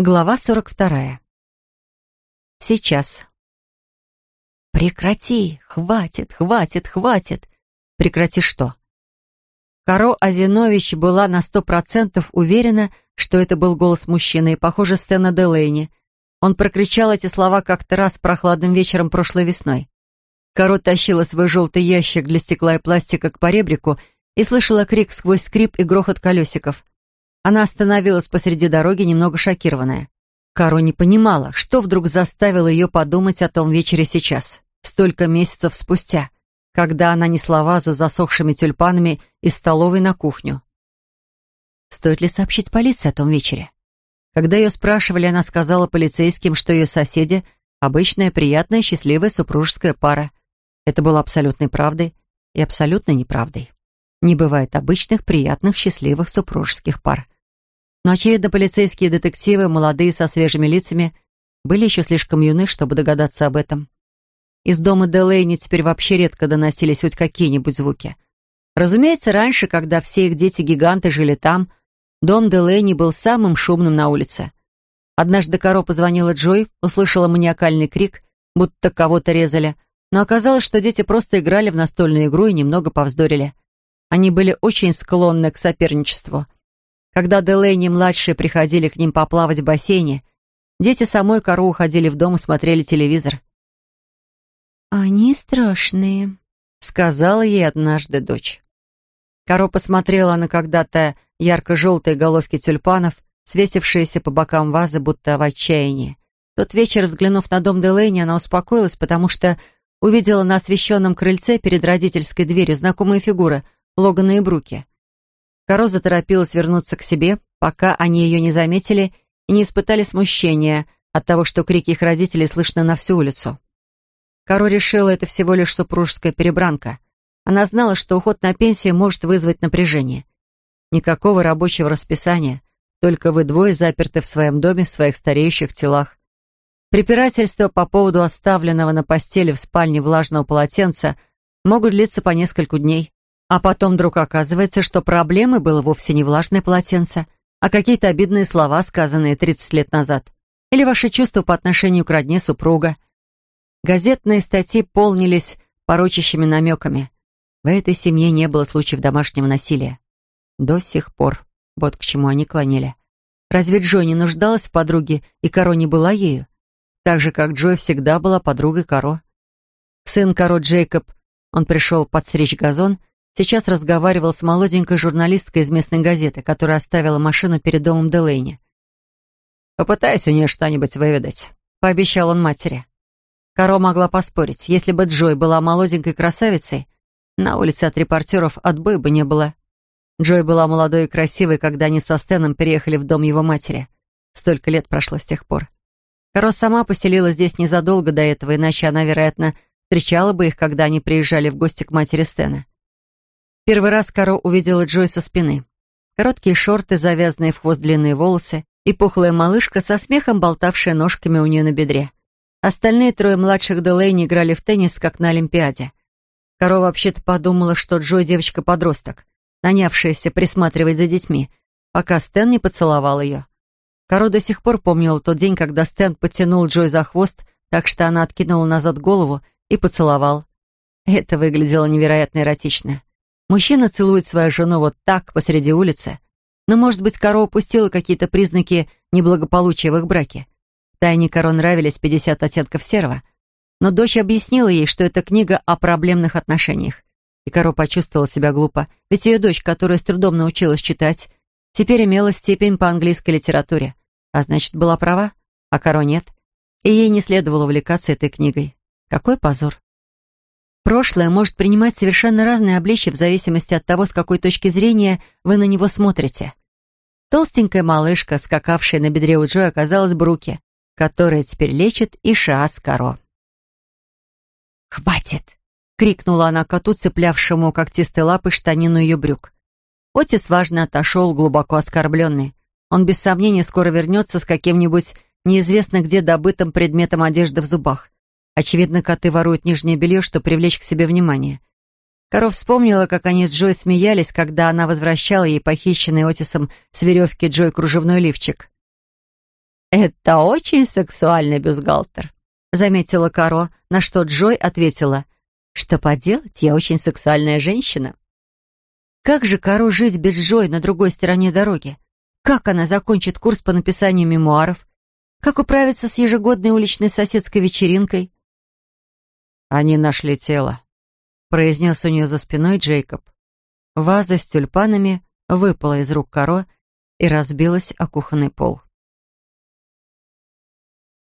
Глава 42. Сейчас. Прекрати! Хватит, хватит, хватит! Прекрати что? Каро Азинович была на сто процентов уверена, что это был голос мужчины, и, похоже, Стэна Делейни. Он прокричал эти слова как-то раз прохладным вечером прошлой весной. Каро тащила свой желтый ящик для стекла и пластика к поребрику и слышала крик сквозь скрип и грохот колесиков. Она остановилась посреди дороги, немного шокированная. Каро не понимала, что вдруг заставило ее подумать о том вечере сейчас, столько месяцев спустя, когда она несла вазу с засохшими тюльпанами из столовой на кухню. Стоит ли сообщить полиции о том вечере? Когда ее спрашивали, она сказала полицейским, что ее соседи — обычная, приятная, счастливая супружеская пара. Это было абсолютной правдой и абсолютной неправдой. Не бывает обычных, приятных, счастливых супружеских пар. Но, очевидно, полицейские детективы, молодые, со свежими лицами, были еще слишком юны, чтобы догадаться об этом. Из дома Делейни теперь вообще редко доносились хоть какие-нибудь звуки. Разумеется, раньше, когда все их дети-гиганты жили там, дом Делейни был самым шумным на улице. Однажды Каро позвонила Джой, услышала маниакальный крик, будто кого-то резали, но оказалось, что дети просто играли в настольную игру и немного повздорили. Они были очень склонны к соперничеству — когда Делейни-младшие приходили к ним поплавать в бассейне, дети самой кору уходили в дом и смотрели телевизор. «Они страшные», — сказала ей однажды дочь. Коро посмотрела на когда-то ярко-желтые головки тюльпанов, свесившиеся по бокам вазы, будто в отчаянии. Тот вечер, взглянув на дом Делейни, она успокоилась, потому что увидела на освещенном крыльце перед родительской дверью знакомые фигуры Логана и Бруки. Каро заторопилась вернуться к себе, пока они ее не заметили и не испытали смущения от того, что крики их родителей слышны на всю улицу. Каро решила, это всего лишь супружеская перебранка. Она знала, что уход на пенсию может вызвать напряжение. Никакого рабочего расписания, только вы двое заперты в своем доме в своих стареющих телах. Препирательства по поводу оставленного на постели в спальне влажного полотенца могут длиться по нескольку дней. А потом вдруг оказывается, что проблемой было вовсе не влажное полотенце, а какие-то обидные слова, сказанные 30 лет назад. Или ваши чувства по отношению к родне супруга. Газетные статьи полнились порочащими намеками. В этой семье не было случаев домашнего насилия. До сих пор. Вот к чему они клонили. Разве Джой не нуждалась в подруге, и Каро не была ею? Так же, как Джой всегда была подругой Каро. Сын Каро Джейкоб, он пришел подстричь газон, Сейчас разговаривал с молоденькой журналисткой из местной газеты, которая оставила машину перед домом Делейни. «Попытаюсь у нее что-нибудь выведать», — пообещал он матери. Каро могла поспорить. Если бы Джой была молоденькой красавицей, на улице от репортеров отбоя бы не было. Джой была молодой и красивой, когда они со Стэном переехали в дом его матери. Столько лет прошло с тех пор. Каро сама поселилась здесь незадолго до этого, иначе она, вероятно, встречала бы их, когда они приезжали в гости к матери Стэна. Первый раз Каро увидела Джой со спины. Короткие шорты, завязанные в хвост длинные волосы и пухлая малышка со смехом, болтавшая ножками у нее на бедре. Остальные трое младших Делейни играли в теннис, как на Олимпиаде. Каро вообще-то подумала, что Джой девочка-подросток, нанявшаяся присматривать за детьми, пока Стэн не поцеловал ее. Каро до сих пор помнила тот день, когда Стэн потянул Джой за хвост, так что она откинула назад голову и поцеловал. Это выглядело невероятно эротично. Мужчина целует свою жену вот так, посреди улицы. Но, может быть, Каро упустила какие-то признаки неблагополучия в их браке. Тайне Каро нравились «50 оттенков серого». Но дочь объяснила ей, что это книга о проблемных отношениях. И Каро почувствовала себя глупо, ведь ее дочь, которая с трудом научилась читать, теперь имела степень по английской литературе. А значит, была права, а Каро нет. И ей не следовало увлекаться этой книгой. Какой позор. Прошлое может принимать совершенно разные обличия в зависимости от того, с какой точки зрения вы на него смотрите. Толстенькая малышка, скакавшая на бедре у Джой, оказалась Бруки, которая теперь лечит Иша Аскаро. «Хватит!» — крикнула она коту, цеплявшему когтистой лапой штанину ее брюк. Отис важно отошел, глубоко оскорбленный. Он без сомнения скоро вернется с каким-нибудь неизвестно где добытым предметом одежды в зубах. Очевидно, коты воруют нижнее белье, чтобы привлечь к себе внимание. Коров вспомнила, как они с Джой смеялись, когда она возвращала ей похищенный Отисом с веревки Джой кружевной лифчик. «Это очень сексуальный бюстгальтер», — заметила Каро, на что Джой ответила, «Что поделать, я очень сексуальная женщина». Как же Каро жить без Джой на другой стороне дороги? Как она закончит курс по написанию мемуаров? Как управиться с ежегодной уличной соседской вечеринкой? «Они нашли тело», — произнес у нее за спиной Джейкоб. Ваза с тюльпанами выпала из рук Каро и разбилась о кухонный пол.